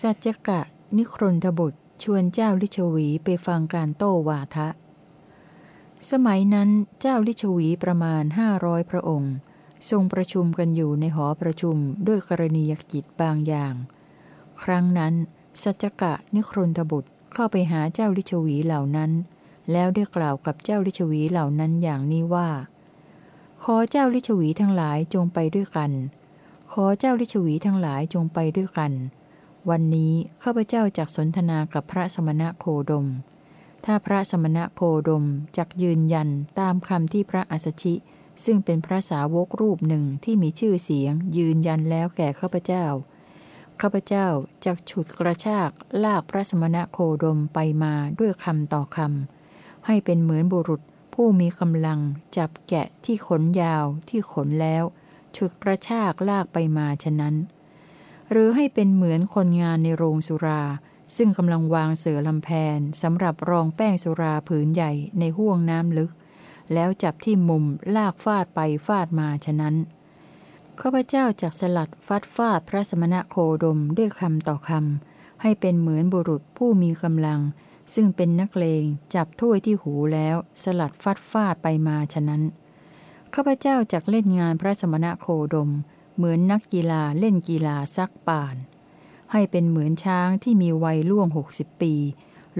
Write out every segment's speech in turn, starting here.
สัจกะ นิครนทบุตร ชวนเจ้าลิชวีไปฟังการโต้วาทะ สมัยนั้นเจ้าลิชวีประมาณห้าร้อยพระองค์ ทรงประชุมกันอยู่ในหอประชุมด้วยกรณียกิจบางอย่าง ครั้งนั้น สัจกะ นิครนทบุตรเข้าไปหาเจ้าลิชวีเหล่านั้น แล้วได้กล่าวกับเจ้าลิชวีเหล่านั้นอย่างนี้ว่า ขอเจ้าลิชวีทั้งหลายจงไปด้วยกัน ขอเจ้าลิชวีทั้งหลายจงไปด้วยกัน วันนี้ข้าพเจ้าจากสนทนากับพระสมณะโคดม ถ้าพระสมณะโคดมจักยืนยันตามคำที่พระอัสชิ ซึ่งเป็นพระสาวกรูปหนึ่งที่มีชื่อเสียง ยืนยันแล้วแก่ข้าพเจ้า ข้าพเจ้าจักฉุดกระชากลากพระสมณะโคดมไปมาด้วยคำต่อคำให้เป็นเหมือนบุรุษผู้มีกำลังจับแกะที่ขนยาวที่ขนแล้ว ฉุดกระชากลากไปมาฉะนั้น หรือให้เป็นเหมือนคนงานในโรงสุรา ซึ่งกำลังวางเสือลำแพนสำหรับรองแป้งสุราผืนใหญ่ในห้วงน้ำลึก แล้วจับที่มุมลากฟาดไปฟาดมาฉะนั้นข้าพเจ้าจากสลัดฟัดฟาดพระสมณะโคดมด้วยคำต่อคำให้เป็นเหมือนบุรุษผู้มีกำลัง ซึ่งเป็นนักเลงจับถ้วยที่หูแล้วสลัดฟัดฟาดไปมาฉะนั้นข้าพเจ้าจากเล่นงานพระสมณะโคดม เหมือนนักกีฬาเล่นกีฬาซักป่าน ให้เป็นเหมือนช้างที่มีวัยล่วงหกสิบปี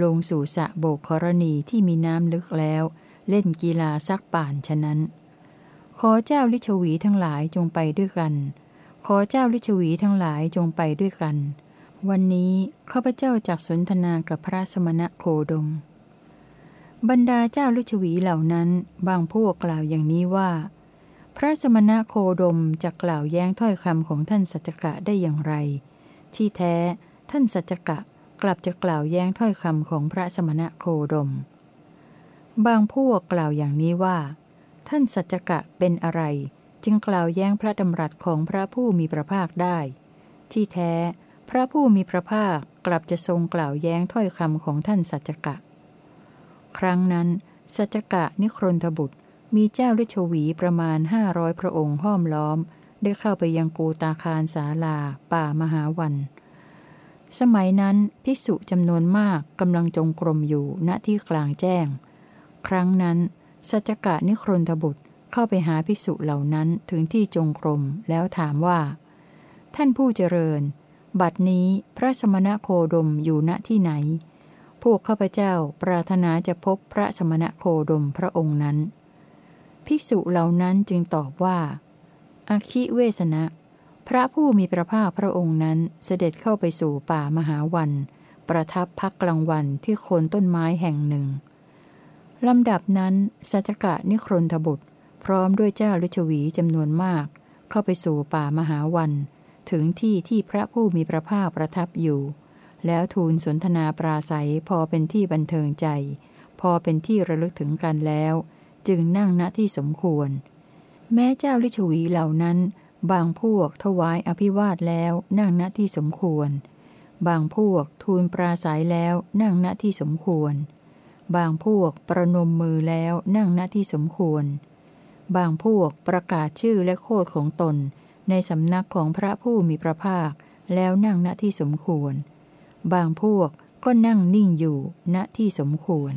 ลงสู่สะโบกกรณีที่มีน้ำลึกแล้ว เล่นกีฬาซักป่านฉะนั้น ขอเจ้าลิชวีทั้งหลายจงไปด้วยกัน ขอเจ้าลิชวีทั้งหลายจงไปด้วยกัน วันนี้ข้าพเจ้าจากสนทนากับพระสมณะโคดม บรรดาเจ้าลิชวีเหล่านั้น บางพวกกล่าวอย่างนี้ว่า พระสมณะโคดมจะกล่าวแย้งถ้อยคำของท่านสัจกะได้อย่างไร ที่แท้ท่านสัจกะกลับจะกล่าวแย้งถ้อยคำของพระสมณะโคดม บางพวกกล่าวอย่างนี้ว่า ท่านสัจกะเป็นอะไร จึงกล่าวแย้งพระดำรัสของพระผู้มีพระภาคได้ ที่แท้พระผู้มีพระภาคกลับจะทรงกล่าวแย้งถ้อยคำของท่านสัจกะ ครั้งนั้น สัจกะนิครนทบุตร มีเจ้าฤชวีประมาณห้าร้อยพระองค์ห้อมล้อม ได้เข้าไปยังกูตาคารสาลา ป่ามหาวัน สมัยนั้นภิกษุจำนวนมากกำลังจงกรมอยู่ณที่กลางแจ้ง ครั้งนั้นสัจกะนิครนทบุตรเข้าไปหาภิกษุเหล่านั้นถึงที่จงกรมแล้วถามว่า ท่านผู้เจริญ บัดนี้พระสมณะโคดมอยู่ณที่ไหน พวกข้าพเจ้าปรารถนาจะพบพระสมณะโคดมพระองค์นั้น ภิกษุเหล่านั้นจึงตอบว่าอาคิเวสนะ พระผู้มีพระภาคพระองค์นั้นเสด็จเข้าไปสู่ป่ามหาวัน ประทับพักกลางวันที่โคนต้นไม้แห่งหนึ่งลำดับนั้นสัจกะนิครนทบุตร พร้อมด้วยเจ้าฤชวีจำนวนมาก เข้าไปสู่ป่ามหาวัน ถึงที่ที่พระผู้มีพระภาคประทับอยู่ แล้วทูลสนทนาปราศัยพอเป็นที่บันเทิงใจ พอเป็นที่ระลึกถึงกันแล้ว จึงนั่งณที่สมควร แม้เจ้าลิชวีเหล่านั้น บางพวกถวายอภิวาทแล้วนั่งณที่สมควร บางพวกทูลปราศัยแล้วนั่งณที่สมควร บางพวกประนมมือแล้วนั่งณที่สมควร บางพวกประกาศชื่อและโคดของตน ในสำนักของพระผู้มีพระภาคแล้วนั่งณที่สมควร บางพวกก็นั่งนิ่งอยู่ณที่สมควร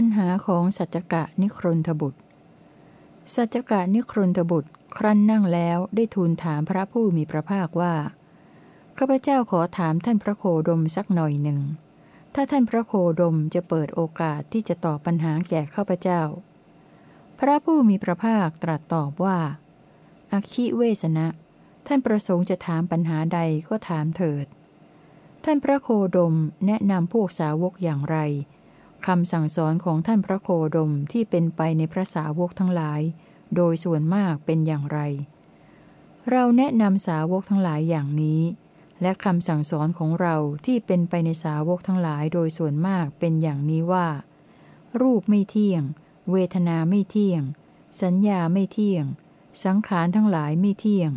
ปัญหาของสัจกะนิครนทบุตร สัจกะนิครนทบุตร ครั้นนั่งแล้วได้ทูลถามพระผู้มีพระภาคว่า ข้าพเจ้าขอถามท่านพระโคดมสักหน่อยหนึ่ง ถ้าท่านพระโคดมจะเปิดโอกาสที่จะตอบปัญหาแก่ข้าพเจ้า พระผู้มีพระภาคตรัสตอบว่าอาคิเวสนะ ท่านประสงค์จะถามปัญหาใดก็ถามเถิด ท่านพระโคดมแนะนำพวกสาวกอย่างไร คำสั่งสอนของท่านพระโคดมที่เป็นไปในพระสาวกทั้งหลาย โดยส่วนมากเป็นอย่างไร เราแนะนำสาวกทั้งหลายอย่างนี้ และคำสั่งสอนของเราที่เป็นไปในสาวกทั้งหลายโดยส่วนมากเป็นอย่างนี้ว่า รูปไม่เที่ยง เวทนาไม่เที่ยง สัญญาไม่เที่ยง สังขารทั้งหลายไม่เที่ยง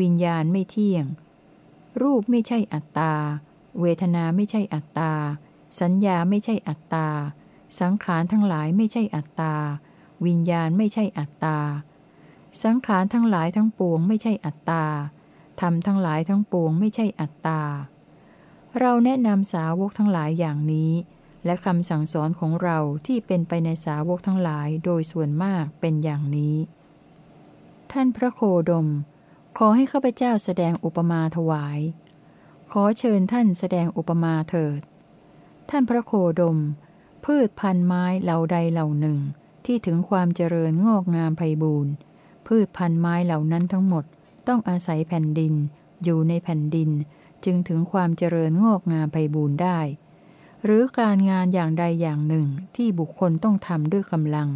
วิญญาณไม่เที่ยง รูปไม่ใช่อัตตา เวทนาไม่ใช่อัตตา สัญญาไม่ใช่อัตตา สังขารทั้งหลายไม่ใช่อัตตา วิญญาณไม่ใช่อัตตา สังขารทั้งหลายทั้งปวงไม่ใช่อัตตา ธรรมทั้งหลายทั้งปวงไม่ใช่อัตตา เราแนะนำสาวกทั้งหลายอย่างนี้ และคำสั่งสอนของเราที่เป็นไปในสาวกทั้งหลายโดยส่วนมากเป็นอย่างนี้ ท่านพระโคดม ขอให้ข้าพเจ้าแสดงอุปมาถวาย ขอเชิญท่านแสดงอุปมาเถิด ท่านพระโคดม พืชพันไม้เหล่าใดเหล่าหนึ่ง ที่ถึงความเจริญงอกงามไพบูรณ์พืชพันไม้เหล่านั้นทั้งหมด ต้องอาศัยแผ่นดิน อยู่ในแผ่นดิน จึงถึงความเจริญงอกงามไพบูรณ์ได้ หรือการงานอย่างใดอย่างหนึ่งที่บุคคลต้องทำด้วยกำลัง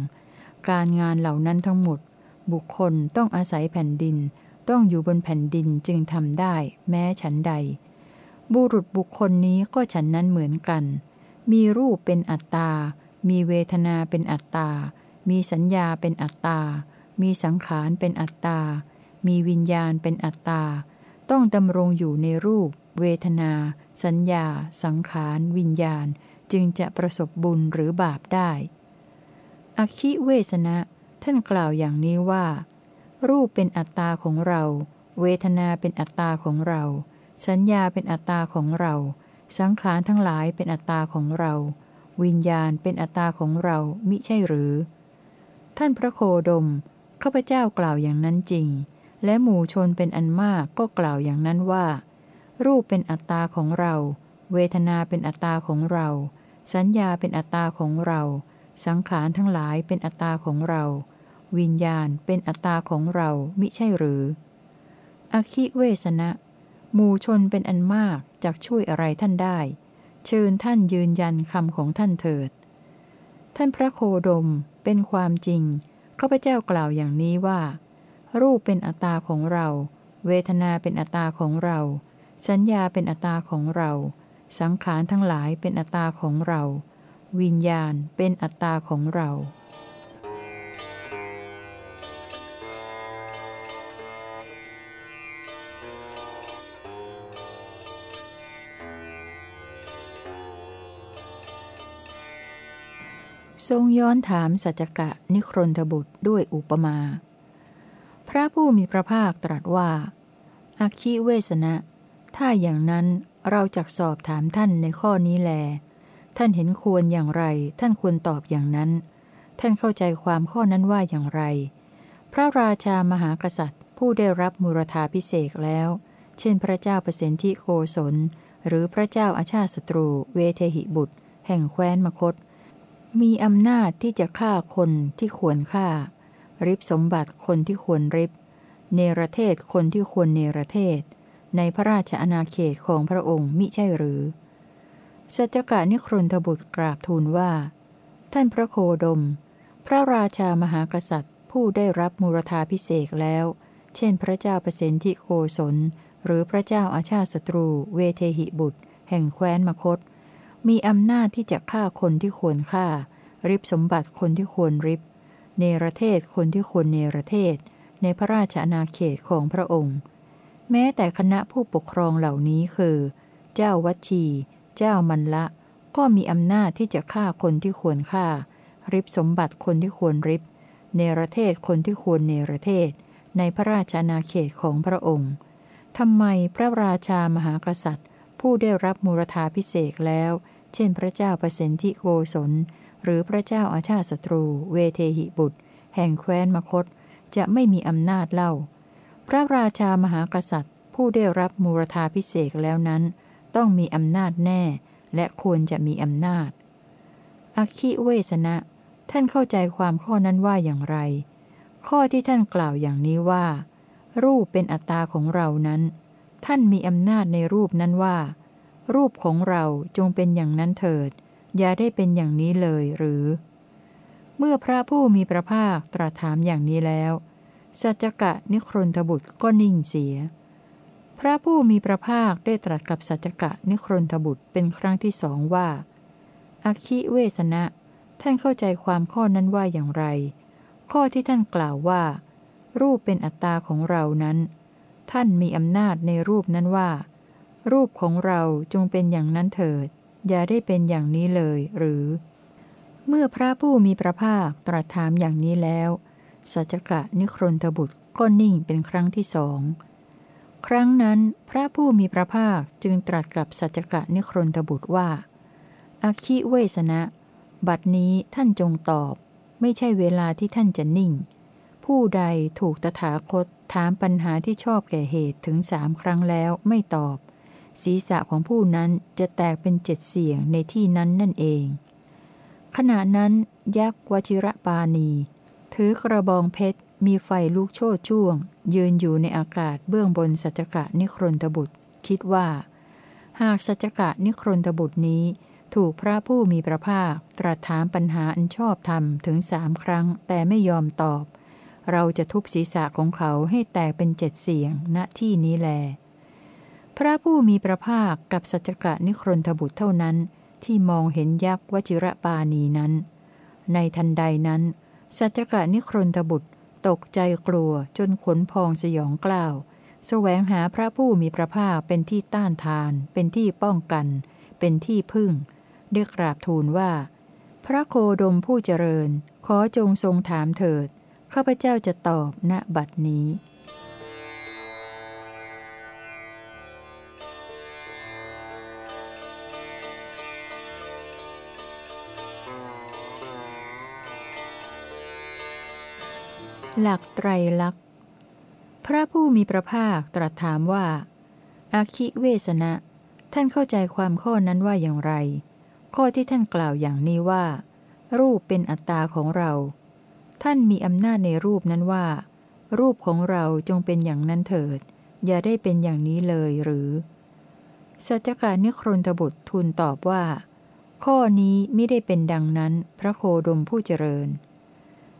การงานเหล่านั้นทั้งหมด บุคคลต้องอาศัยแผ่นดิน ต้องอยู่บนแผ่นดินจึงทำได้ แม้ฉันใด บุรุษบุคคลนี้ก็ฉันนั้นเหมือนกัน มีรูปเป็นอัตตา มีเวทนาเป็นอัตตา มีสัญญาเป็นอัตตา มีสังขารเป็นอัตตา มีวิญญาณเป็นอัตตา ต้องดำรงอยู่ในรูป เวทนา สัญญา สังขาร วิญญาณ จึงจะประสบบุญหรือบาปได้ อคิเวสนะ ท่านกล่าวอย่างนี้ว่า รูปเป็นอัตตาของเรา เวทนาเป็นอัตตาของเรา สัญญาเป็นอัตตาของเรา สังขารทั้งหลายเป็นอัตตาของเรา วิญญาณเป็นอัตตาของเรา มิใช่หรือ ท่านพระโคดม ข้าพเจ้ากล่าวอย่างนั้นจริง และหมู่ชนเป็นอันมากก็กล่าวอย่างนั้นว่า รูปเป็นอัตตาของเรา เวทนาเป็นอัตตาของเรา สัญญาเป็นอัตตาของเรา สังขารทั้งหลายเป็นอัตตาของเรา วิญญาณเป็นอัตตาของเรา มิใช่หรือ อคิเวสนะ หมู่ชนเป็นอันมากจากช่วยอะไรท่านได้ เชิญท่านยืนยันคำของท่านเถิด ท่านพระโคดมเป็นความจริงข้าพเจ้ากล่าวอย่างนี้ว่า รูปเป็นอัตตาของเรา เวทนาเป็นอัตตาของเรา สัญญาเป็นอัตตาของเรา สังขารทั้งหลายเป็นอัตตาของเรา วิญญาณเป็นอัตตาของเรา ทรงย้อนถามสัจกะนิครนทบุตรด้วยอุปมา พระผู้มีพระภาคตรัสว่าอาคิเวสนะ ถ้าอย่างนั้นเราจะสอบถามท่านในข้อนี้แล ท่านเห็นควรอย่างไร ท่านควรตอบอย่างนั้น ท่านเข้าใจความข้อนั้นว่าอย่างไร พระราชามหากษัตริย์ ผู้ได้รับมุรธาพิเศษแล้ว เช่นพระเจ้าเปรตทิโกศล หรือพระเจ้าอาชาติศัตรูเวเทหิบุตร แห่งแคว้นมคต มีอำนาจที่จะฆ่าคนที่ควรฆ่า ริบสมบัติคนที่ควรริบ เนรเทศคนที่ควรเนรเทศ ในพระราชอาณาเขตของพระองค์มิใช่หรือ สัจกะนิครนทบุตรกราบทูลว่า ท่านพระโคดม พระราชามหากษัตริย์ ผู้ได้รับมูรธาพิเศษแล้ว เช่นพระเจ้าเปรตทิโกศลหรือพระเจ้าอาชาติศัตรูเวเทหิบุตร แห่งแคว้นมคต มีอำนาจที่จะฆ่าคนที่ควรฆ่า ริบสมบัติคนที่ควรริบ เนรเทศคนที่ควรเนรเทศ ในพระราชอาณาเขตของพระองค์ แม้แต่คณะผู้ปกครองเหล่านี้คือ เจ้าวัชี เจ้ามันละ ก็มีอำนาจที่จะฆ่าคนที่ควรฆ่า ริบสมบัติคนที่ควรริบ เนรเทศคนที่ควรเนรเทศ ในพระราชอาณาเขตของพระองค์ทำไมพระราชามหากษัตริย์ ผู้ได้รับมูรธาพิเศษแล้ว เช่นพระเจ้าประสิทธิโกศล หรือพระเจ้าอาชาติศัตรู เวเทหิบุตร แห่งแคว้นมคต จะไม่มีอำนาจเล่า พระราชามหากษัตริย์ ผู้ได้รับมูรธาพิเศษแล้วนั้น ต้องมีอำนาจแน่ และควรจะมีอำนาจ อคิเวสนะ ท่านเข้าใจความข้อนั้นว่าอย่างไร ข้อที่ท่านกล่าวอย่างนี้ว่า รูปเป็นอัตตาของเรานั้น ท่านมีอำนาจในรูปนั้นว่า รูปของเราจงเป็นอย่างนั้นเถิด อย่าได้เป็นอย่างนี้เลยหรือ เมื่อพระผู้มีพระภาคตรัสถามอย่างนี้แล้ว สัจกะนิครนทบุตรก็นิ่งเสีย พระผู้มีพระภาคได้ตรัสกับสัจกะนิครนทบุตรเป็นครั้งที่สองว่าอคิเวสนะ ท่านเข้าใจความข้อนั้นว่าอย่างไร ข้อที่ท่านกล่าวว่า รูปเป็นอัตตาของเรานั้น ท่านมีอำนาจในรูปนั้นว่า รูปของเราจงเป็นอย่างนั้นเถิด อย่าได้เป็นอย่างนี้เลยหรือ เมื่อพระผู้มีพระภาคตรัสถามอย่างนี้แล้วสัจกะนิครนทบุตรก็นิ่งเป็นครั้งที่สองครั้งนั้นพระผู้มีพระภาคจึงตรัสกับสัจกะนิครนทบุตรว่าอาคิเวสนะ บัดนี้ท่านจงตอบ ไม่ใช่เวลาที่ท่านจะนิ่ง ผู้ใดถูกตถาคตถามปัญหาที่ชอบแก่เหตุถึงสามครั้งแล้วไม่ตอบ ศีรษะของผู้นั้นจะแตกเป็นเจ็ดเสียงในที่นั้นนั่นเอง ขณะนั้นยักษ์วชิระปาณี ถือกระบองเพชรมีไฟลุกโชดช่วง ยืนอยู่ในอากาศเบื้องบนสัจกะนิครนทบุตร คิดว่า หากสัจกะนิครนทบุตรนี้ ถูกพระผู้มีพระภาค ตรัสถามปัญหาอันชอบธรรมถึงสามครั้งแต่ไม่ยอมตอบ เราจะทุบศีรษะของเขาให้แตกเป็นเจ็ดเสียงณที่นี้แล พระผู้มีพระภาคกับสัจกะนิครนทบุตรเท่านั้น ที่มองเห็นยักษ์วจิระปานีนั้น ในทันใดนั้น สัจกะนิครนทบุตรตกใจกลัวจนขนพองสยองกล้าวแสวงหาพระผู้มีพระภาคเป็นที่ต้านทาน เป็นที่ป้องกัน เป็นที่พึ่งได้กราบทูลว่า พระโคดมผู้เจริญ ขอจงทรงถามเถิด ข้าพเจ้าจะตอบณบัดนี้ หลักไตรลักษณ์ พระผู้มีพระภาคตรัสถามว่า อาคิเวสนะ ท่านเข้าใจความข้อนั้นว่าอย่างไร ข้อที่ท่านกล่าวอย่างนี้ว่า รูปเป็นอัตตาของเรา ท่านมีอำนาจในรูปนั้นว่า รูปของเราจงเป็นอย่างนั้นเถิด อย่าได้เป็นอย่างนี้เลยหรือ สัจการนิครนทบุตรทูลตอบว่า ข้อนี้ไม่ได้เป็นดังนั้น พระโคดมผู้เจริญ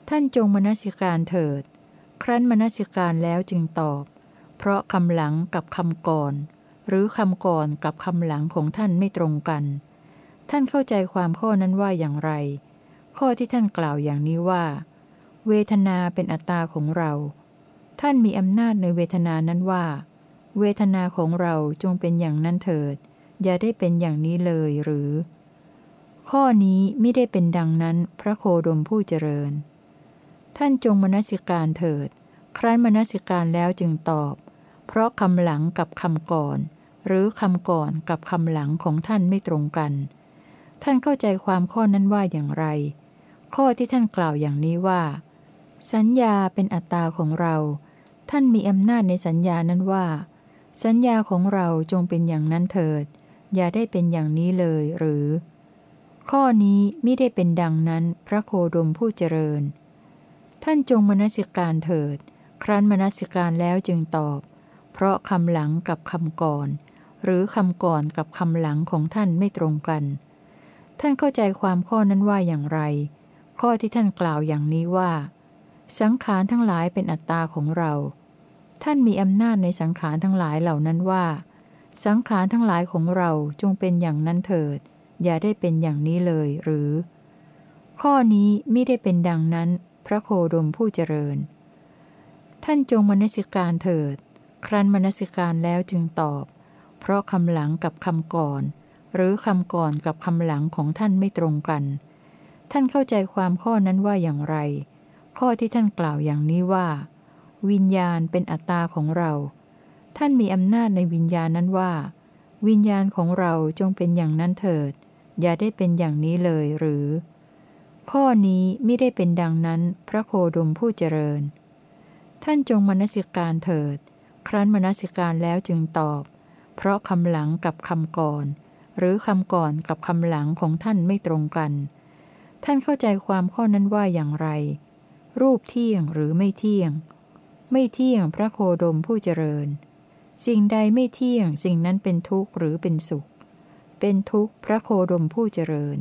ท่านจงมนสิการเถิด ครั้นมนสิการแล้วจึงตอบ เพราะคำหลังกับคำก่อน หรือคำก่อนกับคำหลังของท่านไม่ตรงกัน ท่านเข้าใจความข้อนั้นว่าอย่างไร ข้อที่ท่านกล่าวอย่างนี้ว่า เวทนาเป็นอัตตาของเรา ท่านมีอำนาจในเวทนานั้นว่า เวทนาของเราจงเป็นอย่างนั้นเถิด อย่าได้เป็นอย่างนี้เลยหรือ ข้อนี้ไม่ได้เป็นดังนั้นพระโคดมผู้เจริญ ท่านจงมนสิการเถิด ครั้นมนสิการแล้วจึงตอบ เพราะคำหลังกับคำก่อน หรือคำก่อนกับคำหลังของท่านไม่ตรงกัน ท่านเข้าใจความข้อนั้นว่าอย่างไร ข้อที่ท่านกล่าวอย่างนี้ว่า สัญญาเป็นอัตตาของเรา ท่านมีอำนาจในสัญญานั้นว่า สัญญาของเราจงเป็นอย่างนั้นเถิด อย่าได้เป็นอย่างนี้เลยหรือ ข้อนี้ไม่ได้เป็นดังนั้นพระโคดมผู้เจริญ ท่านจงมนสิการเถิด ครั้นมนสิการแล้วจึงตอบ เพราะคำหลังกับคำก่อน หรือคำก่อนกับคำหลังของท่านไม่ตรงกัน ท่านเข้าใจความข้อนั้นว่าอย่างไร ข้อที่ท่านกล่าวอย่างนี้ว่า สังขารทั้งหลายเป็นอัตตาของเรา ท่านมีอำนาจในสังขารทั้งหลายเหล่านั้นว่า สังขารทั้งหลายของเราจงเป็นอย่างนั้นเถิด อย่าได้เป็นอย่างนี้เลยหรือ ข้อนี้ไม่ได้เป็นดังนั้น พระโคดมผู้เจริญ ท่านจงมนสิการเถิด ครั้นมนสิการแล้วจึงตอบ เพราะคำหลังกับคำก่อน หรือคำก่อนกับคำหลังของท่านไม่ตรงกัน ท่านเข้าใจความข้อนั้นว่าอย่างไร ข้อที่ท่านกล่าวอย่างนี้ว่า วิญญาณเป็นอัตตาของเรา ท่านมีอำนาจในวิญญาณนั้นว่า วิญญาณของเราจงเป็นอย่างนั้นเถิด อย่าได้เป็นอย่างนี้เลยหรือ ข้อนี้ไม่ได้เป็นดังนั้นพระโคดมผู้เจริญ ท่านจงมนสิการเถิด ครั้นมนสิการแล้วจึงตอบ เพราะคำหลังกับคำก่อน หรือคำก่อนกับคำหลังของท่านไม่ตรงกัน ท่านเข้าใจความข้อนั้นว่าอย่างไร รูปเที่ยงหรือไม่เที่ยง ไม่เที่ยงพระโคดมผู้เจริญ สิ่งใดไม่เที่ยงสิ่งนั้นเป็นทุกข์หรือเป็นสุข เป็นทุกข์พระโคดมผู้เจริญ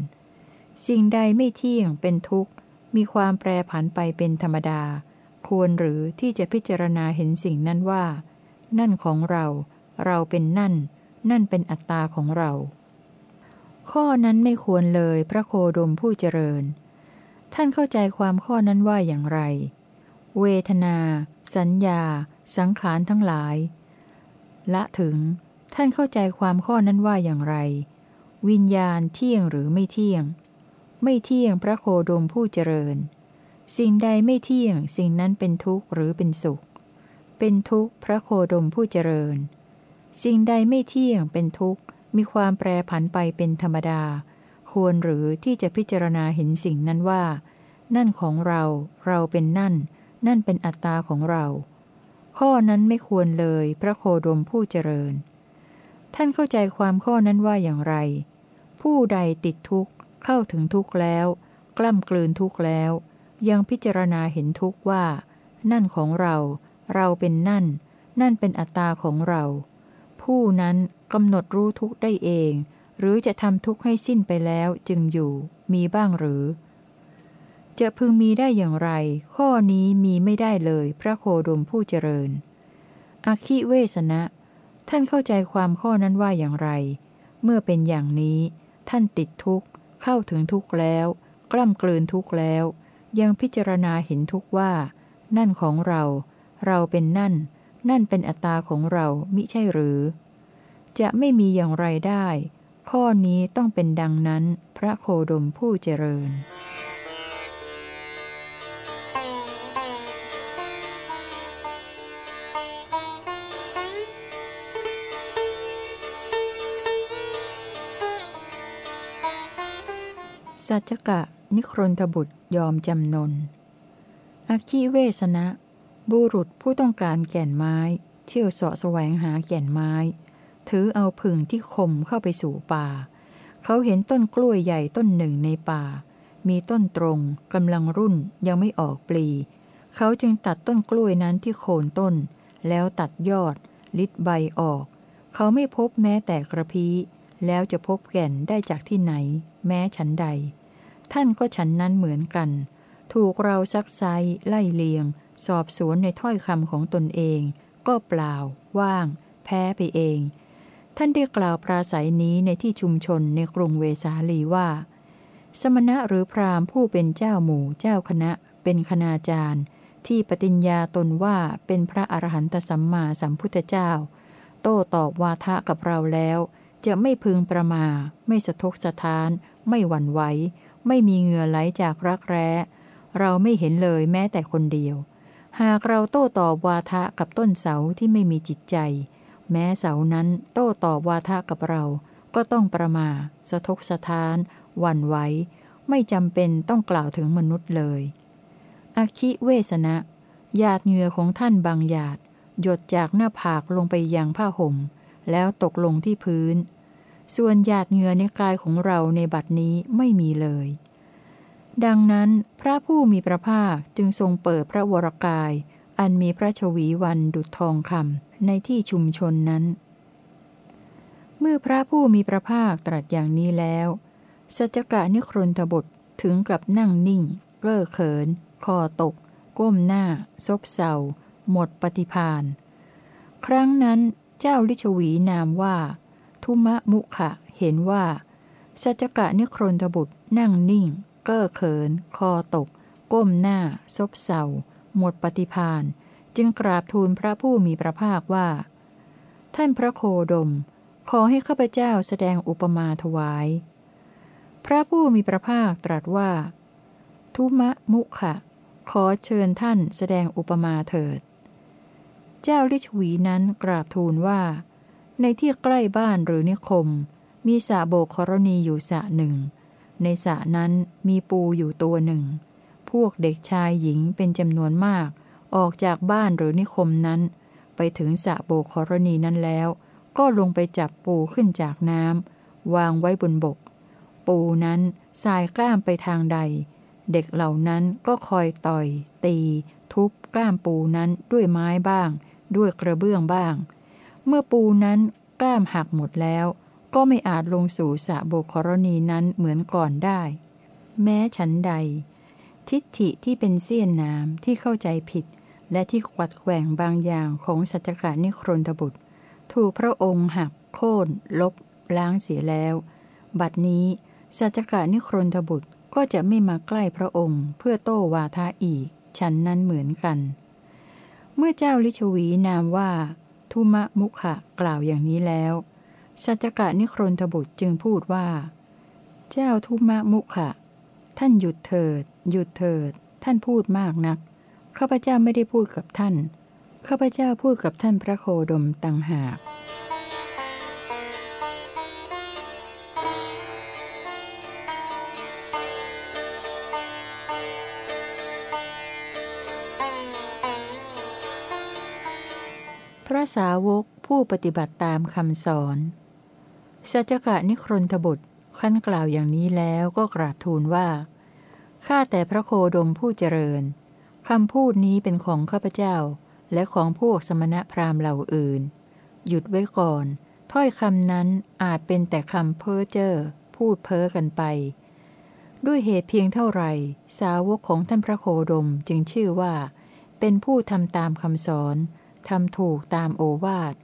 สิ่งใดไม่เที่ยงเป็นทุกข์ มีความแปรผันไปเป็นธรรมดา ควรหรือที่จะพิจารณาเห็นสิ่งนั้นว่า นั่นของเรา เราเป็นนั่น นั่นเป็นอัตตาของเรา ข้อนั้นไม่ควรเลยพระโคดมผู้เจริญ ท่านเข้าใจความข้อนั้นว่าอย่างไร เวทนา สัญญา สังขารทั้งหลาย ละถึง ท่านเข้าใจความข้อนั้นว่าอย่างไร วิญญาณเที่ยงหรือไม่เที่ยง ไม่เที่ยงพระโคดมผู้เจริญ สิ่งใดไม่เที่ยงสิ่งนั้นเป็นทุกข์หรือเป็นสุข เป็นทุกข์พระโคดมผู้เจริญ สิ่งใดไม่เที่ยงเป็นทุกข์มีความแปรผันไปเป็นธรรมดา ควรหรือที่จะพิจารณาเห็นสิ่งนั้นว่า นั่นของเรา เราเป็นนั่น นั่นเป็นอัตตาของเรา ข้อนั้นไม่ควรเลยพระโคดมผู้เจริญ ท่านเข้าใจความข้อนั้นว่าอย่างไร ผู้ใดติดทุกข์ เข้าถึงทุกข์แล้ว กล้ำกลืนทุกข์แล้ว ยังพิจารณาเห็นทุกข์ว่า นั่นของเรา เราเป็นนั่น นั่นเป็นอัตตาของเรา ผู้นั้นกำหนดรู้ทุกข์ได้เอง หรือจะทำทุกข์ให้สิ้นไปแล้วจึงอยู่ มีบ้างหรือ จะพึงมีได้อย่างไร ข้อนี้มีไม่ได้เลยพระโคดมผู้เจริญอคิเวสนะ ท่านเข้าใจความข้อนั้นว่าอย่างไร เมื่อเป็นอย่างนี้ ท่านติดทุกข์ เข้าถึงทุกข์แล้ว กล้ำกลืนทุกข์แล้ว ยังพิจารณาเห็นทุกข์ว่า นั่นของเรา เราเป็นนั่น นั่นเป็นอัตตาของเรามิใช่หรือ จะไม่มีอย่างไรได้ ข้อนี้ต้องเป็นดังนั้น พระโคดมผู้เจริญ สัจกะ นิครนทบุตรยอมจำนนอคีเวสนะ บุรุษผู้ต้องการแก่นไม้ เที่ยวเสาะแสวงหาแก่นไม้ ถือเอาผึ่งที่คมเข้าไปสู่ป่า เขาเห็นต้นกล้วยใหญ่ต้นหนึ่งในป่า มีต้นตรงกำลังรุ่นยังไม่ออกปลี เขาจึงตัดต้นกล้วยนั้นที่โคนต้น แล้วตัดยอด ลิดใบออก เขาไม่พบแม้แต่กระพี้ แล้วจะพบแก่นได้จากที่ไหน แม้ฉันใด ท่านก็ฉันนั้นเหมือนกัน ถูกเราซักไซไล่เลียง สอบสวนในถ้อยคำของตนเอง ก็เปล่า ว่าง แพ้ไปเอง ท่านได้กล่าวปราศัยนี้ในที่ชุมชนในกรุงเวสาลีว่า สมณะหรือพราหมณ์ผู้เป็นเจ้าหมู่เจ้าคณะ เป็นคณาจารย์ ที่ปฏิญญาตนว่าเป็นพระอรหันตสัมมาสัมพุทธเจ้า โต้ตอบวาทะกับเราแล้ว จะไม่พึงประมา ไม่สะทกสะท้าน ไม่หวั่นไหว ไม่มีเหงื่อไหลจากรักแร้ เราไม่เห็นเลยแม้แต่คนเดียว หากเราโต้ตอบวาทะกับต้นเสาที่ไม่มีจิตใจ แม้เสานั้นโต้ตอบวาทะกับเรา ก็ต้องประมา สะทกสะท้าน หวั่นไหว ไม่จำเป็นต้องกล่าวถึงมนุษย์เลยอคิเวสนะหยาดเหงื่อของท่านบางหยาด หยดจากหน้าผากลงไปยังผ้าห่ม แล้วตกลงที่พื้น ส่วนหยาดเหงื่อในกายของเราในบัดนี้ไม่มีเลย ดังนั้นพระผู้มีพระภาคจึงทรงเปิดพระวรกาย อันมีพระชวีวันดุจทองคำในที่ชุมชนนั้น เมื่อพระผู้มีพระภาคตรัสอย่างนี้แล้ว สัจกะนิครนทบทถึงกับนั่งนิ่งเก้อเขิน คอตก ก้มหน้า ซบเศร้าหมดปฏิพานครั้งนั้น เจ้าลิชวีนามว่า ทุมะมุขะ เห็นว่า สัจกะนิครนทบุตรนั่งนิ่ง เก้อเขิน คอตก ก้มหน้า ซบเศร้าหมดปฏิพานจึงกราบทูลพระผู้มีพระภาคว่า ท่านพระโคดม ขอให้ข้าพเจ้าแสดงอุปมาถวาย พระผู้มีพระภาคตรัสว่า ทุมะมุขะ ขอเชิญท่านแสดงอุปมาเถิด เจ้าลิชวีนั้นกราบทูลว่า ในที่ใกล้บ้านหรือนิคม มีสระโบกครณีอยู่สระหนึ่ง ในสระนั้นมีปูอยู่ตัวหนึ่ง พวกเด็กชายหญิงเป็นจำนวนมาก ออกจากบ้านหรือนิคมนั้น ไปถึงสระโบกรณีนั้นแล้ว ก็ลงไปจับปูขึ้นจากน้ำวางไว้บนบก ปูนั้นสายกล้ามไปทางใด เด็กเหล่านั้นก็คอยต่อย ตี ทุบกล้ามปูนั้นด้วยไม้บ้าง ด้วยกระเบื้องบ้าง เมื่อปูนั้นกล้ามหักหมดแล้ว ก็ไม่อาจลงสู่สะโบกรณีนั้นเหมือนก่อนได้ แม้ฉันใด ทิฏฐิที่เป็นเสี้ยนน้ำที่เข้าใจผิด และที่ขวัดแขว่งบางอย่างของสัจกานิครนทบุตร ถูกพระองค์หักโค่นลบ ล้างเสียแล้ว บัดนี้สัจกานิครนทบุตรก็จะไม่มาใกล้พระองค์เพื่อโต้วาทะอีก ฉันนั้นเหมือนกัน เมื่อเจ้าลิชวีนามว่า ทุมะมุขะกล่าวอย่างนี้แล้ว สัจจกะนิครนทบุตรจึงพูดว่า เจ้าทุมะมุขะ ท่านหยุดเถิด หยุดเถิด ท่านพูดมากนัก ข้าพเจ้าไม่ได้พูดกับท่าน ข้าพเจ้าพูดกับท่านพระโคดมตังหาก ระสาวกผู้ปฏิบัติตามคำสอนสัจกะนิครนทบุตรขั้นกล่าวอย่างนี้แล้วก็กราบทูลว่า ข้าแต่พระโคดมผู้เจริญคำพูดนี้เป็นของข้าพเจ้า และของพวกสมณพราหมณ์เหล่าอื่น หยุดไว้ก่อน ถ้อยคำนั้นอาจเป็นแต่คำเพ้อเจ้อพูดเพ้อกันไป ด้วยเหตุเพียงเท่าไหร่ สาวกของท่านพระโคดมจึงชื่อว่า เป็นผู้ทำตามคำสอน ทำถูกตามโอวาท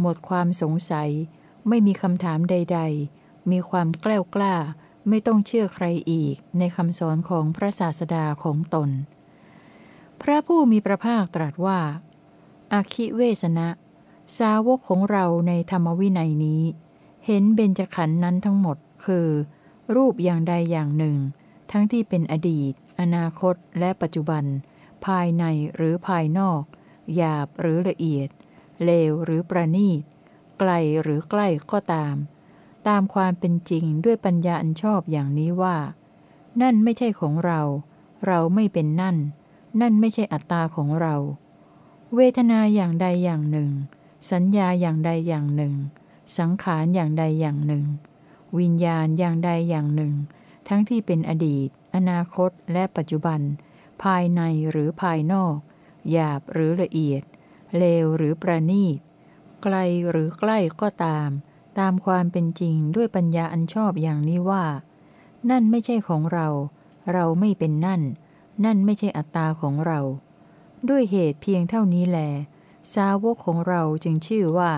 หมดความสงสัย ไม่มีคำถามใด ๆ มีความแกล้วกล้า ไม่ต้องเชื่อใครอีกในคำสอนของพระศาสดาของตน พระผู้มีพระภาคตรัสว่า อาคิเวสนะ สาวกของเราในธรรมวินัยนี้ เห็นเบญจขันธ์นั้นทั้งหมด คือ รูปอย่างใดอย่างหนึ่ง ทั้งที่เป็นอดีต อนาคต และปัจจุบัน ภายในหรือภายนอก หยาบหรือละเอียด เลวหรือประณีต ไกลหรือใกล้ก็ตาม ตามความเป็นจริงด้วยปัญญาอันชอบอย่างนี้ว่า นั่นไม่ใช่ของเรา เราไม่เป็นนั่น นั่นไม่ใช่อัตตาของเรา เวทนาอย่างใดอย่างหนึ่ง สัญญาอย่างใดอย่างหนึ่ง สังขารอย่างใดอย่างหนึ่ง วิญญาณอย่างใดอย่างหนึ่ง ทั้งที่เป็นอดีต อนาคตและปัจจุบัน ภายในหรือภายนอก หยาบหรือละเอียด เลวหรือประณีต ไกลหรือใกล้ก็ตาม ตามความเป็นจริงด้วยปัญญาอันชอบอย่างนี้ว่า นั่นไม่ใช่ของเรา เราไม่เป็นนั่น นั่นไม่ใช่อัตตาของเรา ด้วยเหตุเพียงเท่านี้แล สาวกของเราจึงชื่อว่า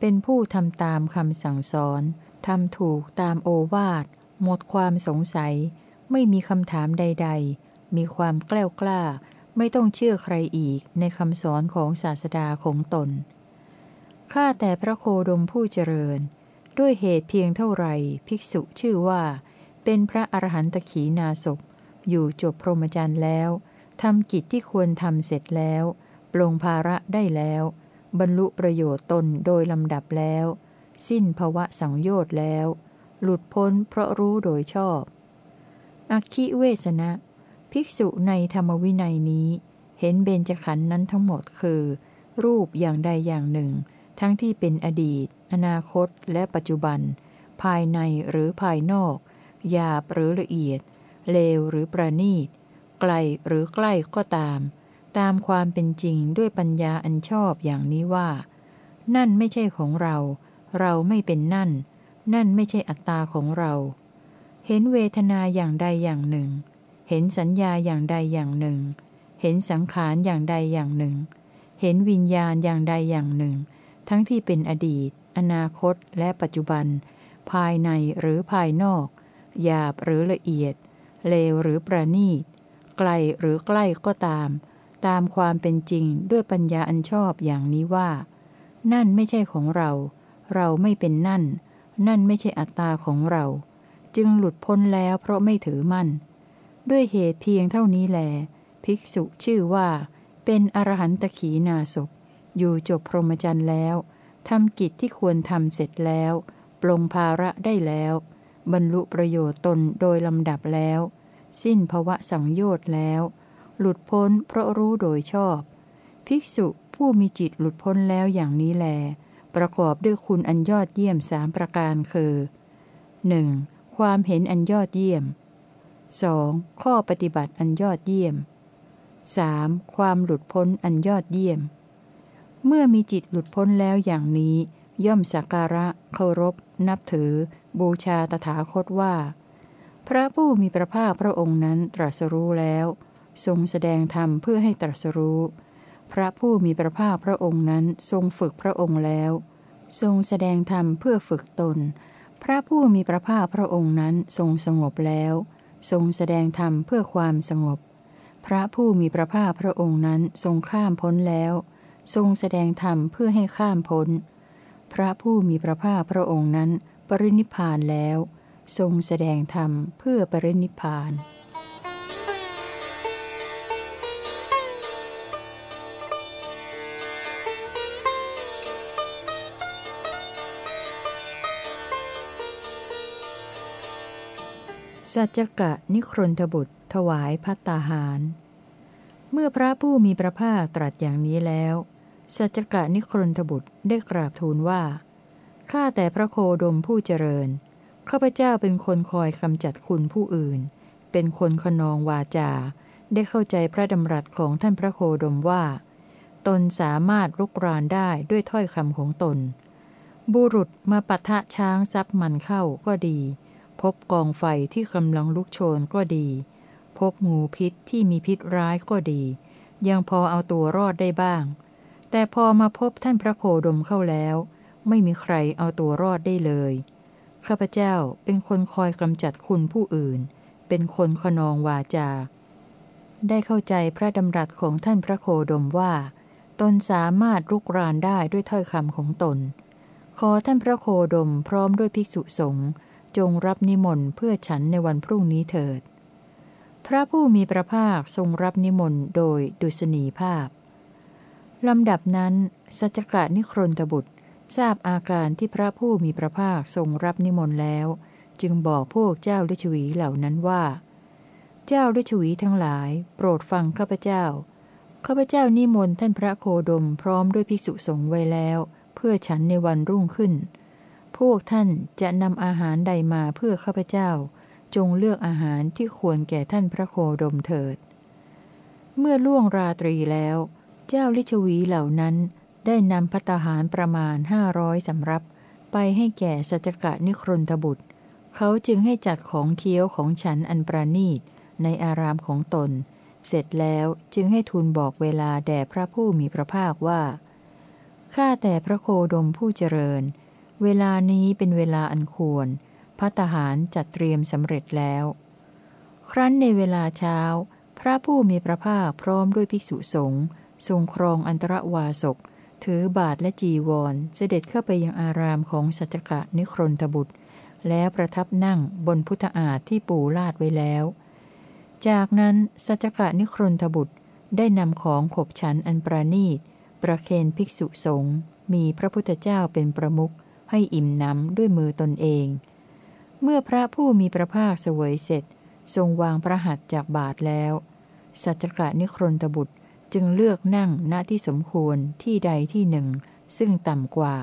เป็นผู้ทำตามคำสั่งสอนทำถูกตามโอวาท หมดความสงสัย ไม่มีคำถามใด ๆ มีความแกล้วกล้า ไม่ต้องเชื่อใครอีกในคำสอนของศาสดาของตน ข้าแต่พระโคดมผู้เจริญ ด้วยเหตุเพียงเท่าไรภิกษุชื่อว่า เป็นพระอรหันตขีนาศอยู่จบพรหมจรรย์แล้วทำกิจที่ควรทำเสร็จแล้วปลงภาระได้แล้ว บรรลุประโยชน์ตนโดยลำดับแล้ว สิ้นภวะสังโยชน์แล้ว หลุดพ้นเพราะรู้โดยชอบ อคิเวสนะ ภิกษุในธรรมวินัยนี้ เห็นเบญจขันธ์นั้นทั้งหมดคือ รูปอย่างใดอย่างหนึ่ง ทั้งที่เป็นอดีต อนาคต และปัจจุบัน ภายในหรือภายนอก หยาบหรือละเอียด เลวหรือประณีต ไกลหรือใกล้ก็ตาม ตามความเป็นจริงด้วยปัญญาอันชอบอย่างนี้ว่า นั่นไม่ใช่ของเรา เราไม่เป็นนั่น นั่นไม่ใช่อัตตาของเรา เห็นเวทนาอย่างใดอย่างหนึ่ง เห็นสัญญาอย่างใดอย่างหนึ่ง เห็นสังขารอย่างใดอย่างหนึ่ง เห็นวิญญาณอย่างใดอย่างหนึ่ง ทั้งที่เป็นอดีต อนาคต และปัจจุบัน ภายในหรือภายนอก หยาบหรือละเอียด เลวหรือประณีต ไกลหรือใกล้ก็ตาม ตามความเป็นจริงด้วยปัญญาอันชอบอย่างนี้ว่า นั่นไม่ใช่ของเรา เราไม่เป็นนั่น นั่นไม่ใช่อัตตาของเรา จึงหลุดพ้นแล้วเพราะไม่ถือมั่น ด้วยเหตุเพียงเท่านี้แลภิกษุชื่อว่า เป็นอรหันตขีนาศอยู่จบพรหมจรรย์แล้วทำกิจที่ควรทำเสร็จแล้ว ปลงภาระได้แล้ว บรรลุประโยชน์ตนโดยลำดับแล้ว สิ้นภวะสังโยชน์แล้ว หลุดพ้นเพราะรู้โดยชอบ ภิกษุผู้มีจิตหลุดพ้นแล้วอย่างนี้แล ประกอบด้วยคุณอันยอดเยี่ยมสามประการคือ 1. ความเห็นอันยอดเยี่ยม 2. ข้อปฏิบัติอันยอดเยี่ยม 3. ความหลุดพ้นอันยอดเยี่ยม เมื่อมีจิตหลุดพ้นแล้วอย่างนี้ ย่อมสักการะ เคารพ นับถือ บูชาตถาคตว่า พระผู้มีพระภาคพระองค์นั้นตรัสรู้แล้ว ทรงแสดงธรรมเพื่อให้ตรัสรู้ พระผู้มีพระภาคพระองค์นั้นทรงฝึกพระองค์แล้ว ทรงแสดงธรรมเพื่อฝึกตน พระผู้มีพระภาคพระองค์นั้นทรงสงบแล้ว ทรงแสดงธรรมเพื่อความสงบ พระผู้มีพระภาคพระองค์นั้นทรงข้ามพ้นแล้ว ทรงแสดงธรรมเพื่อให้ข้ามพ้น พระผู้มีพระภาคพระองค์นั้นปรินิพานแล้ว ทรงแสดงธรรมเพื่อปรินิพาน สัจกะนิครนทบุตร ถวายพัตตาหาร เมื่อพระผู้มีพระภาคตรัสอย่างนี้แล้ว สัจจกะนิครนทบุตรได้กราบทูลว่า ข้าแต่พระโคดมผู้เจริญ ข้าพเจ้าเป็นคนคอยกำจัดคุณผู้อื่น เป็นคนขนองวาจา ได้เข้าใจพระดำรัสของท่านพระโคดมว่า ตนสามารถรุกรานได้ด้วยถ้อยคำของตน บุรุษมาปะทะช้างซับมันเข้าก็ดี พบกองไฟที่กำลังลุกโชนก็ดี พบงูพิษที่มีพิษร้ายก็ดี ยังพอเอาตัวรอดได้บ้าง แต่พอมาพบท่านพระโคดมเข้าแล้ว ไม่มีใครเอาตัวรอดได้เลย ข้าพเจ้าเป็นคนคอยกำจัดคุณผู้อื่น เป็นคนขนองวาจา ได้เข้าใจพระดำรัสของท่านพระโคดมว่า ตนสามารถรุกรานได้ด้วยถ้อยคำของตน ขอท่านพระโคดมพร้อมด้วยภิกษุสงฆ์ จงรับนิมนต์เพื่อฉันในวันพรุ่งนี้เถิด พระผู้มีพระภาคทรงรับนิมนต์โดยดุษณีภาพ ลำดับนั้นสัจกะนิครนตบุตรทราบอาการที่พระผู้มีพระภาคทรงรับนิมนต์แล้ว จึงบอกพวกเจ้าฤชวีเหล่านั้นว่า เจ้าฤชวีทั้งหลาย โปรดฟังข้าพเจ้าข้าพเจ้านิมนต์ท่านพระโคดมพร้อมด้วยภิกษุสงฆ์ไว้แล้ว เพื่อฉันในวันรุ่งขึ้น พวกท่านจะนำอาหารใดมาเพื่อข้าพเจ้า จงเลือกอาหารที่ควรแก่ท่านพระโคดมเถิด เมื่อล่วงราตรีแล้ว เจ้าลิชวีเหล่านั้นได้นำพัตตาหารประมาณห้าร้อยสำรับ ไปให้แก่สัจจกะนิครนทบุตร เขาจึงให้จัดของเคี้ยวของฉันอันประณีต ในอารามของตน เสร็จแล้วจึงให้ทูลบอกเวลาแด่พระผู้มีพระภาคว่า ข้าแต่พระโคดมผู้เจริญ เวลานี้เป็นเวลาอันควรพัตตาหารจัดเตรียมสำเร็จแล้ว ครั้นในเวลาเช้า พระผู้มีพระภาคพร้อมด้วยภิกษุสงฆ์ทรงครองอันตรวาสก ถือบาทและจีวร เสด็จเข้าไปยังอารามของสัจกะนิครนทบุตร แล้วประทับนั่งบนพุทธอาฏที่ปูลาดไว้แล้ว จากนั้นสัจจกะนิครนทบุตรได้นำของขบฉันอันประณีต ประเคนภิกษุสงฆ์มีพระพุทธเจ้าเป็นประมุข ให้อิ่มน้ำด้วยมือตนเอง เมื่อพระผู้มีพระภาคเสวยเสร็จ ทรงวางพระหัตถ์จากบาทแล้ว สัจกะนิครนทบุตรจึงเลือกนั่งณที่สมควรที่ใดที่หนึ่ง ซึ่งต่ำกว่า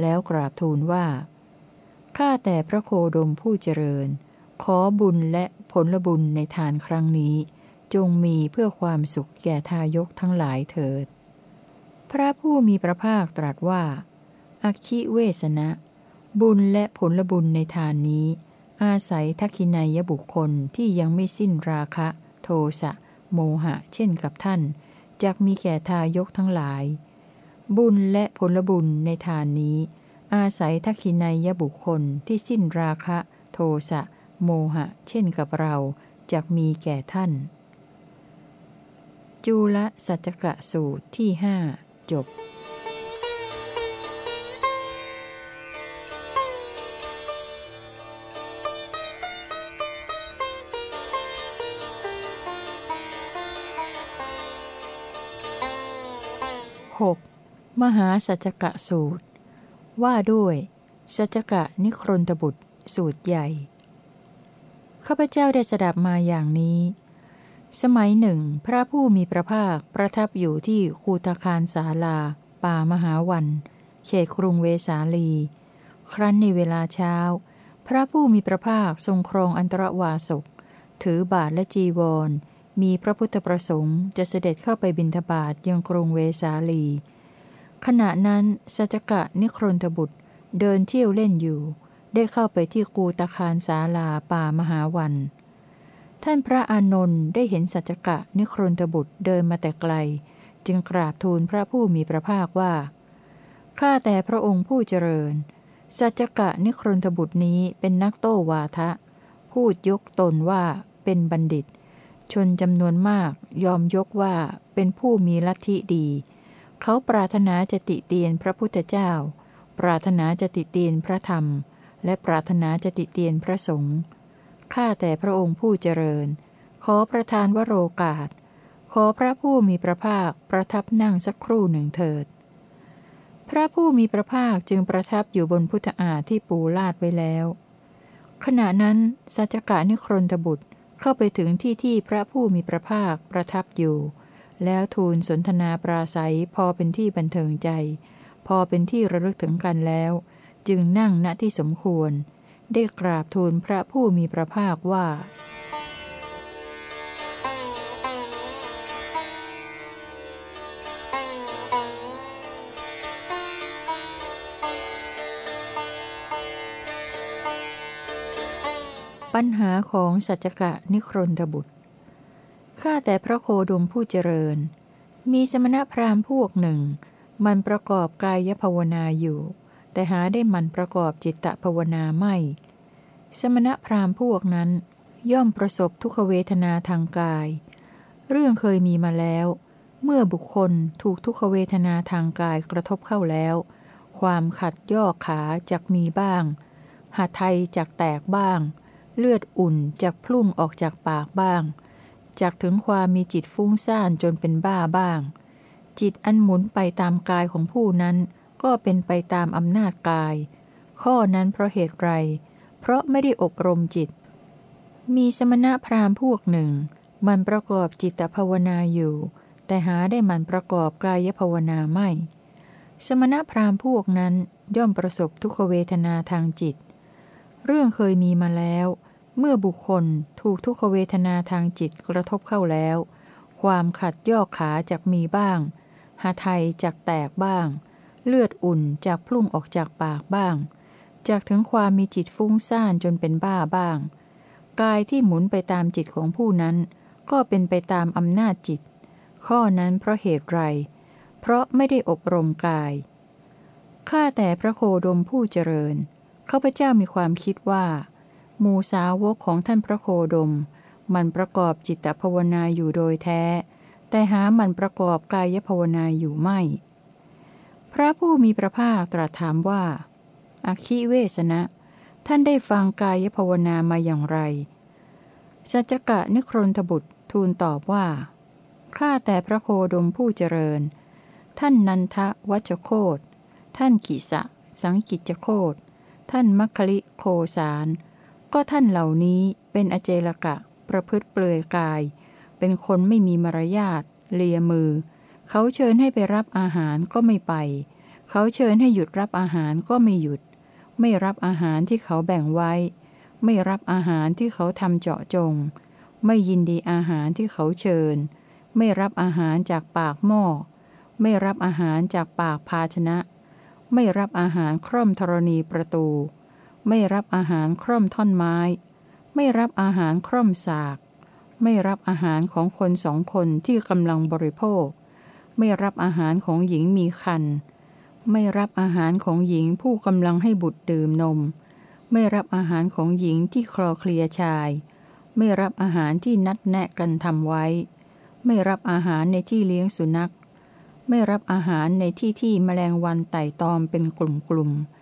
แล้วกราบทูลว่า ข้าแต่พระโคดมผู้เจริญ ขอบุญและผลบุญในทานครั้งนี้ จงมีเพื่อความสุขแก่ทายกทั้งหลายเถิด พระผู้มีพระภาคตรัสว่า อคิเวสนะ บุญและผลบุญในทานนี้ อาศัยทักขินายบุคคลที่ยังไม่สิ้นราคะ โทสะ โมหะ เช่นกับท่านจักมีแก่ทายกทั้งหลาย บุญและผลบุญในทานนี้ อาศัยทักขินายบุคคลที่สิ้นราคะ โทสะ โมหะ เช่นกับเราจักมีแก่ท่านจูลสัจจกะสูตรที่หจบ 6. มหาสัจกะสูตร ว่าด้วย สัจกะนิครนตบุตร สูตรใหญ่ ข้าพเจ้าได้สดับมาอย่างนี้ สมัยหนึ่ง พระผู้มีพระภาคประทับอยู่ที่คูตคารสาลา ป่ามหาวัน เขตกรุงเวสาลี ครั้นในเวลาเช้า พระผู้มีพระภาคทรงครองอันตรวาสกถือบาทและจีวร มีพระพุทธประสงค์จะเสด็จเข้าไปบิณฑบาตยังกรุงเวสาลี ขณะนั้นสัจกะนิครนทบุตรเดินเที่ยวเล่นอยู่ ได้เข้าไปที่กูตคารสาลาป่ามหาวัน ท่านพระอานนท์ได้เห็นสัจกะนิครนทบุตรเดินมาแต่ไกล จึงกราบทูลพระผู้มีพระภาคว่า ข้าแต่พระองค์ผู้เจริญ สัจจกะนิครนทบุตรนี้เป็นนักโต้วาทะ พูดยกตนว่าเป็นบัณฑิต ชนจำนวนมากยอมยกว่าเป็นผู้มีลัทธิดี เขาปรารถนาจะติเตียนพระพุทธเจ้า ปรารถนาจะติเตียนพระธรรม และปรารถนาจะติเตียนพระสงฆ์ข้าแต่พระองค์ผู้เจริญ ขอประทานวโรกาส ขอพระผู้มีพระภาคประทับนั่งสักครู่หนึ่งเถิด พระผู้มีพระภาคจึงประทับอยู่บนพุทธาที่ปูลาดไว้แล้ว ขณะนั้นสัจกะนิครนทบุตร เข้าไปถึงที่ที่พระผู้มีพระภาคประทับอยู่ แล้วทูลสนทนาปราศัยพอเป็นที่บันเทิงใจ พอเป็นที่ระลึกถึงกันแล้ว จึงนั่งณที่สมควร ได้กราบทูลพระผู้มีพระภาคว่า ปัญหาของสัจกะนิครนทบุตร ข้าแต่พระโคดมผู้เจริญ มีสมณพราหมณ์พวกหนึ่ง มันประกอบกายภาวนาอยู่ แต่หาได้มันประกอบจิตตภาวนาไม่ สมณพราหมณ์พวกนั้น ย่อมประสบทุกขเวทนาทางกาย เรื่องเคยมีมาแล้ว เมื่อบุคคลถูกทุกขเวทนาทางกายกระทบเข้าแล้ว ความขัดย่อขาจากมีบ้างหาไทยจากแตกบ้าง เลือดอุ่นจากพลุ่งออกจากปากบ้าง จากถึงความมีจิตฟุ้งซ่านจนเป็นบ้าบ้าง จิตอันหมุนไปตามกายของผู้นั้นก็เป็นไปตามอำนาจกาย ข้อนั้นเพราะเหตุไร เพราะไม่ได้อบรมจิต มีสมณะพราหมณ์พวกหนึ่ง มันประกอบจิตภาวนาอยู่ แต่หาได้มันประกอบกายภาวนาไม่ สมณะพราหมณ์พวกนั้นย่อมประสบทุกขเวทนาทางจิต เรื่องเคยมีมาแล้ว เมื่อบุคคลถูกทุกขเวทนาทางจิตกระทบเข้าแล้ว ความขัดย่อขาจากมีบ้าง หาไทยจากแตกบ้าง เลือดอุ่นจากพุ่งออกจากปากบ้าง จากถึงความมีจิตฟุ้งซ่านจนเป็นบ้าบ้าง กายที่หมุนไปตามจิตของผู้นั้น ก็เป็นไปตามอำนาจจิต ข้อนั้นเพราะเหตุไร เพราะไม่ได้อบรมกาย ข้าแต่พระโคดมผู้เจริญ ข้าพเจ้ามีความคิดว่า หมูสาวกของท่านพระโคดม มันประกอบจิตภาวนาอยู่โดยแท้ แต่หามันประกอบกายภาวนาอยู่ไม่ พระผู้มีพระภาคตรัสถามว่าอาคิเวสนะ ท่านได้ฟังกายภาวนามาอย่างไร สัจกะนิครนทบุตรทูลตอบว่า ข้าแต่พระโคดมผู้เจริญ ท่านนันทวัชโคตท่านกิสะ สังกิจโคตท่านมัคคลิโคสาร ก็ท่านเหล่านี้เป็นอเจลกะ ประพฤติเปลือยกาย เป็นคนไม่มีมารยาทเลียมือ เขาเชิญให้ไปรับอาหารก็ไม่ไป เขาเชิญให้หยุดรับอาหารก็ไม่หยุด ไม่รับอาหารที่เขาแบ่งไว้ ไม่รับอาหารที่เขาทำเจาะจง ไม่ยินดีอาหารที่เขาเชิญ ไม่รับอาหารจากปากหม้อ ไม่รับอาหารจากปากภาชนะ ไม่รับอาหารคร่อมธรณีประตู ไม่รับอาหารคร่อมท่อนไม้ ไม่รับอาหารคร่อมสาก ไม่รับอาหารของคนสองคนที่กำลังบริโภค ไม่รับอาหารของหญิงมีคันไม่รับอาหารของหญิงผู้กำลังให้บุตรดื่มนม ไม่รับอาหารของหญิงที่คลอเคลียชาย ไม่รับอาหารที่นัดแนะกันทำไว้ ไม่รับอาหารในที่เลี้ยงสุนัข ไม่รับอาหารในที่ที่แมลงวันไต่ตอมเป็นกลุ่มๆ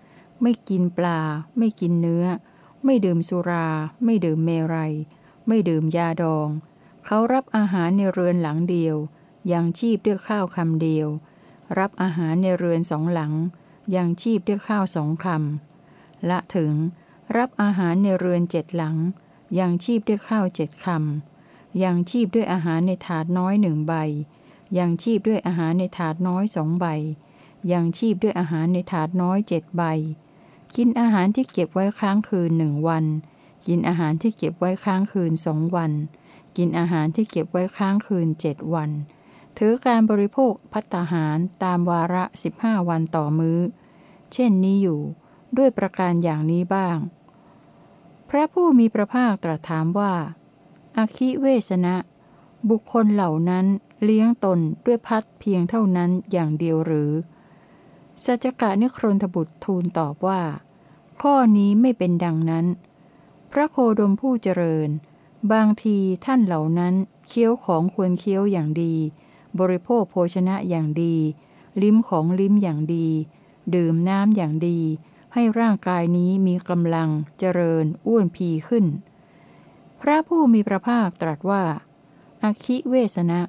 ไม่กินปลา ไม่กินเนื้อ ไม่ดื่มสุรา ไม่ดื่มเมรัย ไม่ดื่มยาดอง เขารับอาหารในเรือนหลังเดียวยังชีพด้วยข้าวคำเดียว รับอาหารในเรือนสองหลังยังชีพด้วยข้าวสองคำละถึง รับอาหารในเรือนเจ็ดหลังยังชีพด้วยข้าวเจ็ดคำยังชีพด้วยอาหารในถาดน้อยหนึ่งใบยังชีพด้วยอาหารในถาดน้อยสองใบยังชีพด้วยอาหารในถาดน้อยเจ็ดใบ กินอาหารที่เก็บไว้ค้างคืนหนึ่งวัน กินอาหารที่เก็บไว้ค้างคืนสองวัน กินอาหารที่เก็บไว้ค้างคืนเจ็ดวัน ถือการบริโภคพัตาหารตามวาระสิบห้าวันต่อมือ้อ เช่นนี้อยู่ ด้วยประการอย่างนี้บ้าง พระผู้มีพระภาคตรัสถามว่าอาคิเวสนะ บุคคลเหล่านั้นเลี้ยงตนด้วยพัดเพียงเท่านั้นอย่างเดียวหรือ สัจกะนิครนทบุตรทูลตอบว่า ข้อนี้ไม่เป็นดังนั้น พระโคดมผู้เจริญ บางทีท่านเหล่านั้นเคี้ยวของควรเคี้ยวอย่างดี บริโภคโภชนะอย่างดี ลิ้มของลิ้มอย่างดี ดื่มน้ำอย่างดี ให้ร่างกายนี้มีกำลังเจริญอ้วนพีขึ้น พระผู้มีพระภาคตรัสว่าอคิเวสนะ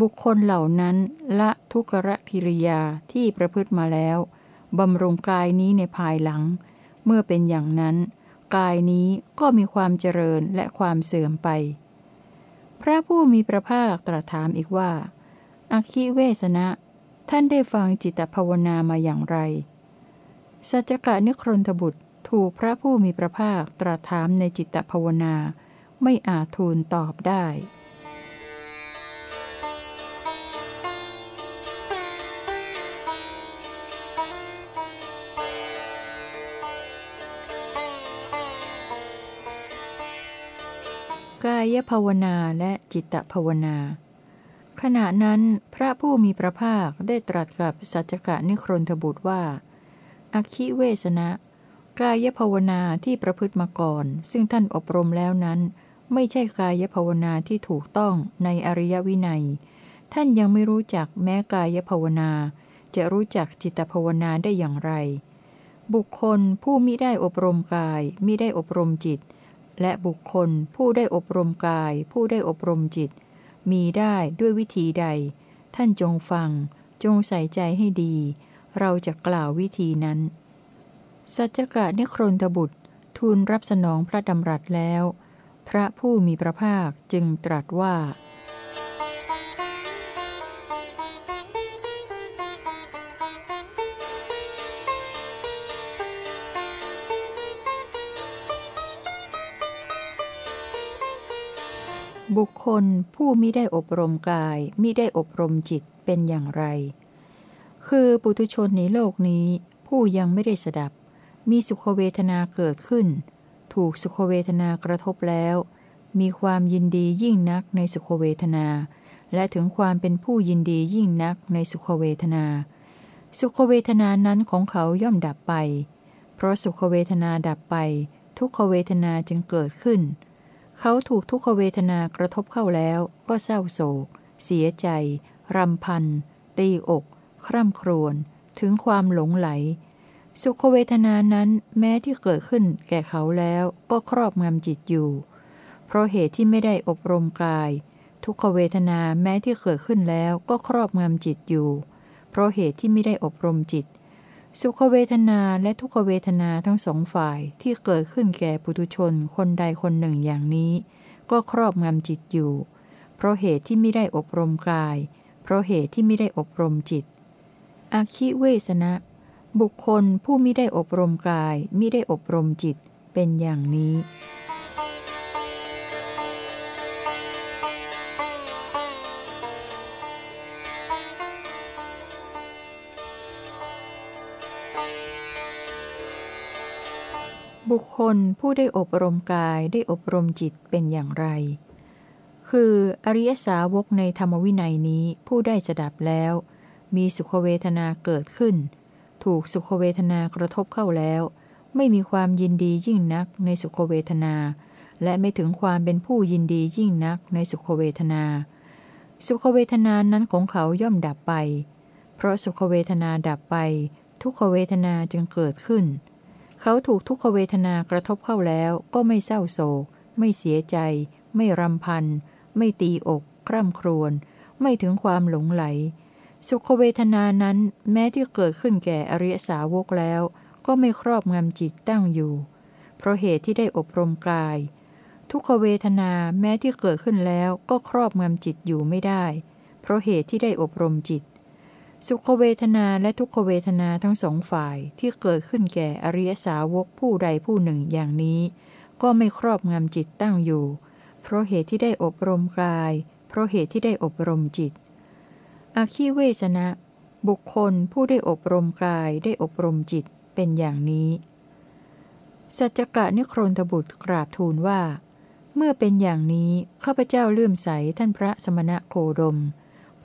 บุคคลเหล่านั้นละทุกรกิริยาที่ประพฤติมาแล้วบำรุงกายนี้ในภายหลัง เมื่อเป็นอย่างนั้น กายนี้ก็มีความเจริญและความเสื่อมไป พระผู้มีพระภาคตรัสถามอีกว่าอคิเวสนะ ท่านได้ฟังจิตภาวนามาอย่างไร สัจกะนิครนทบุตรถูกพระผู้มีพระภาคตรัสถามในจิตภาวนา ไม่อาจทูลตอบได้ กายภาวนาและจิตภาวนา ขณะนั้นพระผู้มีพระภาคได้ตรัสกับสัจกะนิครนทบุตรว่า อคิเวสนะ กายภาวนาที่ประพฤติมาก่อน ซึ่งท่านอบรมแล้วนั้น ไม่ใช่กายภาวนาที่ถูกต้องในอริยวินัย ท่านยังไม่รู้จักแม้กายภาวนา จะรู้จักจิตภาวนาได้อย่างไร บุคคลผู้มิได้อบรมกายมิได้อบรมจิต และบุคคลผู้ได้อบรมกาย ผู้ได้อบรมจิต มีได้ด้วยวิธีใด ท่านจงฟัง จงใส่ใจให้ดี เราจะกล่าววิธีนั้น สัจกะนิครนทบุตร ทูลรับสนองพระดำรัสแล้ว พระผู้มีพระภาคจึงตรัสว่า บุคคลผู้มิได้อบรมกายมิได้อบรมจิตเป็นอย่างไร คือปุถุชนในโลกนี้ ผู้ยังไม่ได้สดับ มีสุขเวทนาเกิดขึ้น ถูกสุขเวทนากระทบแล้ว มีความยินดียิ่งนักในสุขเวทนา และถึงความเป็นผู้ยินดียิ่งนักในสุขเวทนา สุขเวทนานั้นของเขาย่อมดับไป เพราะสุขเวทนาดับไป ทุกขเวทนาจึงเกิดขึ้น เขาถูกทุกขเวทนากระทบเข้าแล้ว ก็เศร้าโศก เสียใจ รำพัน ตีอก คร่ำครวญ ถึงความหลงไหล สุขเวทนานั้นแม้ที่เกิดขึ้นแก่เขาแล้วก็ครอบงำจิตอยู่ เพราะเหตุที่ไม่ได้อบรมกาย ทุกขเวทนาแม้ที่เกิดขึ้นแล้วก็ครอบงำจิตอยู่ เพราะเหตุที่ไม่ได้อบรมจิต สุขเวทนาและทุกเวทนาทั้งสองฝ่ายที่เกิดขึ้นแก่ปุถุชนคนใดคนหนึ่งอย่างนี้ ก็ครอบงำจิตอยู่ เพราะเหตุที่ไม่ได้อบรมกาย เพราะเหตุที่ไม่ได้อบรมจิตอาคิเวสนะ บุคคลผู้ไม่ได้อบรมกายไม่ได้อบรมจิตเป็นอย่างนี้ บุคคลผู้ได้อบรมกายได้อบรมจิตเป็นอย่างไร คืออริยสาวกในธรรมวินัยนี้ผู้ได้สดับแล้ว มีสุขเวทนาเกิดขึ้น ถูกสุขเวทนากระทบเข้าแล้ว ไม่มีความยินดียิ่งนักในสุขเวทนา และไม่ถึงความเป็นผู้ยินดียิ่งนักในสุขเวทนา สุขเวทนานั้นของเขาย่อมดับไป เพราะสุขเวทนาดับไป ทุกขเวทนาจึงเกิดขึ้น เขาถูกทุกขเวทนากระทบเข้าแล้ว ก็ไม่เศร้าโศก ไม่เสียใจ ไม่รำพัน ไม่ตีอก คร่ำครวญ ไม่ถึงความหลงไหล สุขเวทนานั้นแม้ที่เกิดขึ้นแก่อริยสาวกแล้ว ก็ไม่ครอบงำจิตตั้งอยู่ เพราะเหตุที่ได้อบรมกาย ทุกขเวทนาแม้ที่เกิดขึ้นแล้วก็ครอบงำจิตอยู่ไม่ได้ เพราะเหตุที่ได้อบรมจิต สุขเวทนาและทุกขเวทนาทั้งสองฝ่ายที่เกิดขึ้นแก่อริยสาวกผู้ใดผู้หนึ่งอย่างนี้ ก็ไม่ครอบงำจิตตั้งอยู่ เพราะเหตุที่ได้อบรมกาย เพราะเหตุที่ได้อบรมจิต อาคีเวสนะ บุคคลผู้ได้อบรมกายได้อบรมจิตเป็นอย่างนี้ สัจกะนิครนทบุตรกราบทูลว่า เมื่อเป็นอย่างนี้ข้าพเจ้าเลื่อมใสท่านพระสมณะโคดม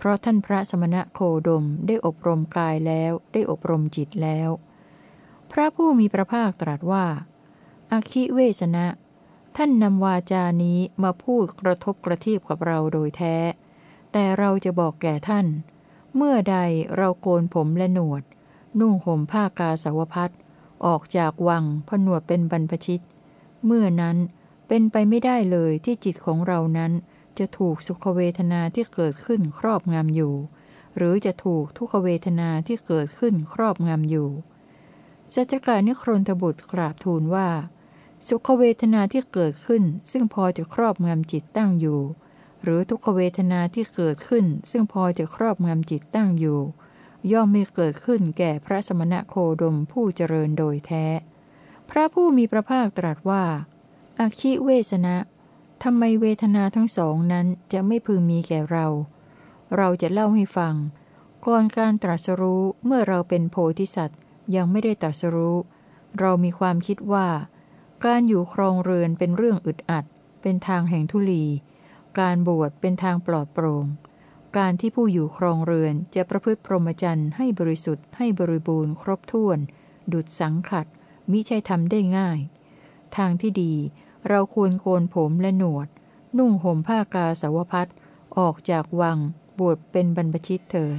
เพราะท่านพระสมณะโคดมได้อบรมกายแล้วได้อบรมจิตแล้ว พระผู้มีพระภาคตรัสว่าอาคิเวสนะ ท่านนำวาจานี้มาพูดกระทบกระทีบกับเราโดยแท้ แต่เราจะบอกแก่ท่าน เมื่อใดเราโกนผมและหนวด นุ่งห่มผ้ากาสาวพัดออกจากวังผนวดเป็นบรรพชิต เมื่อนั้นเป็นไปไม่ได้เลยที่จิตของเรานั้น จะถูกสุขเวทนาที่เกิดขึ้นครอบงำอยู่ หรือจะถูกทุกขเวทนาที่เกิดขึ้นครอบงำอยู่ สัจการนิครนทบุตรกราบทูลว่า สุขเวทนาที่เกิดขึ้น ซึ่งพอจะครอบงำจิตตั้งอยู่ หรือทุกขเวทนาที่เกิดขึ้น ซึ่งพอจะครอบงำจิตตั้งอยู่ ย่อมไม่เกิดขึ้นแก่พระสมณะโคดมผู้เจริญโดยแท้ พระผู้มีพระภาคตรัสว่าอาคิเวสนะ ทำไมเวทนาทั้งสองนั้นจะไม่พึงมีแก่เรา เราจะเล่าให้ฟัง ก่อนการตรัสรู้เมื่อเราเป็นโพธิสัตว์ยังไม่ได้ตรัสรู้ เรามีความคิดว่า การอยู่ครองเรือนเป็นเรื่องอึดอัด เป็นทางแห่งทุลี การบวชเป็นทางปลอดโปร่ง การที่ผู้อยู่ครองเรือนจะประพฤติพรหมจรรย์ให้บริสุทธิ์ให้บริบูรณ์ครบถ้วน ดุดสังขัดมิใช่ทำได้ง่าย ทางที่ดี เราควรโกนผมและหนวด นุ่งห่มผ้ากาสาวพัดออกจากวังบวชเป็นบรรพชิตเถิด